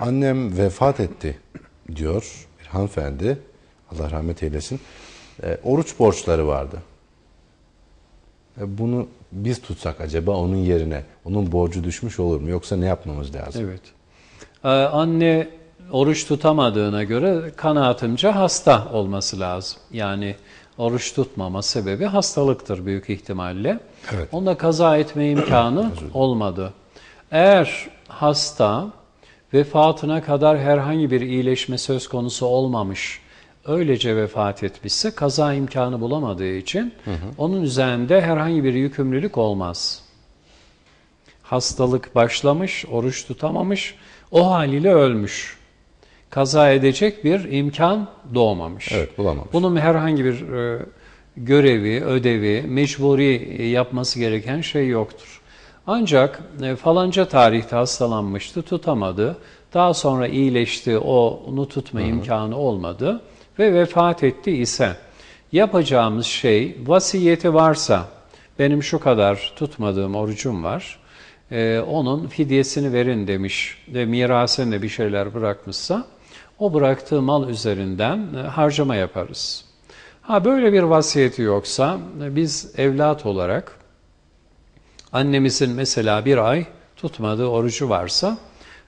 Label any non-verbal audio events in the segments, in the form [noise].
annem vefat etti diyor bir hanımefendi. Allah rahmet eylesin. E, oruç borçları vardı. E, bunu biz tutsak acaba onun yerine onun borcu düşmüş olur mu? Yoksa ne yapmamız lazım? Evet. Ee, anne oruç tutamadığına göre kanaatimce hasta olması lazım. Yani oruç tutmama sebebi hastalıktır büyük ihtimalle. Evet. Onda kaza etme imkanı [clears throat] olmadı. Eğer hasta vefatına kadar herhangi bir iyileşme söz konusu olmamış, öylece vefat etmişse kaza imkanı bulamadığı için onun üzerinde herhangi bir yükümlülük olmaz. Hastalık başlamış, oruç tutamamış, o haliyle ölmüş. Kaza edecek bir imkan doğmamış. Evet, bulamamış. Bunun herhangi bir e, görevi, ödevi, mecburi yapması gereken şey yoktur. Ancak e, falanca tarihte hastalanmıştı, tutamadı. Daha sonra iyileşti, o onu tutma imkanı olmadı ve vefat etti ise yapacağımız şey vasiyeti varsa benim şu kadar tutmadığım orucum var. e, onun fidyesini verin demiş ve mirasını bir şeyler bırakmışsa o bıraktığı mal üzerinden e, harcama yaparız. Ha böyle bir vasiyeti yoksa e, biz evlat olarak annemizin mesela bir ay tutmadığı orucu varsa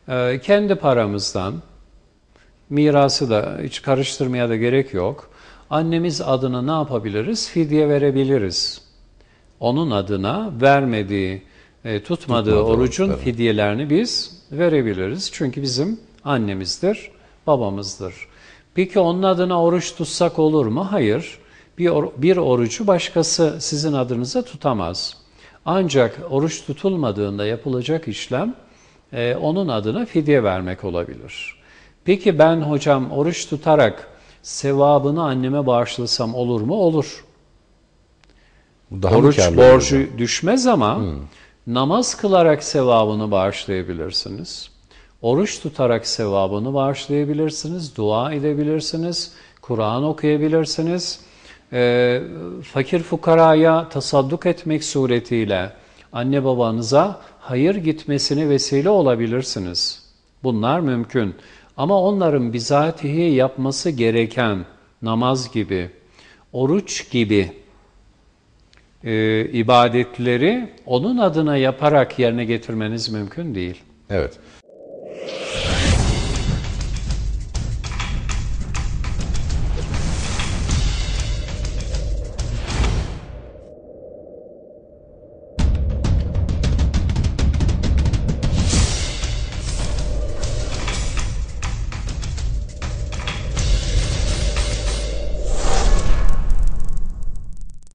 e, kendi paramızdan mirası da hiç karıştırmaya da gerek yok. Annemiz adına ne yapabiliriz? Fidye verebiliriz. Onun adına vermediği, e, tutmadığı Tutmadığı orucun oruçları. fidyelerini biz verebiliriz. Çünkü bizim annemizdir, babamızdır. Peki onun adına oruç tutsak olur mu? Hayır. Bir, or- bir orucu başkası sizin adınıza tutamaz. Ancak oruç tutulmadığında yapılacak işlem e, onun adına fidye vermek olabilir. Peki ben hocam oruç tutarak sevabını anneme bağışlasam olur mu? Olur. Daha Oruç borcu olur? düşmez ama namaz kılarak sevabını bağışlayabilirsiniz. Oruç tutarak sevabını bağışlayabilirsiniz. Dua edebilirsiniz. Kur'an okuyabilirsiniz. Ee, fakir fukaraya tasadduk etmek suretiyle anne babanıza hayır gitmesine vesile olabilirsiniz. Bunlar mümkün. Ama onların bizatihi yapması gereken namaz gibi, oruç gibi e, ibadetleri onun adına yaparak yerine getirmeniz mümkün değil. Evet.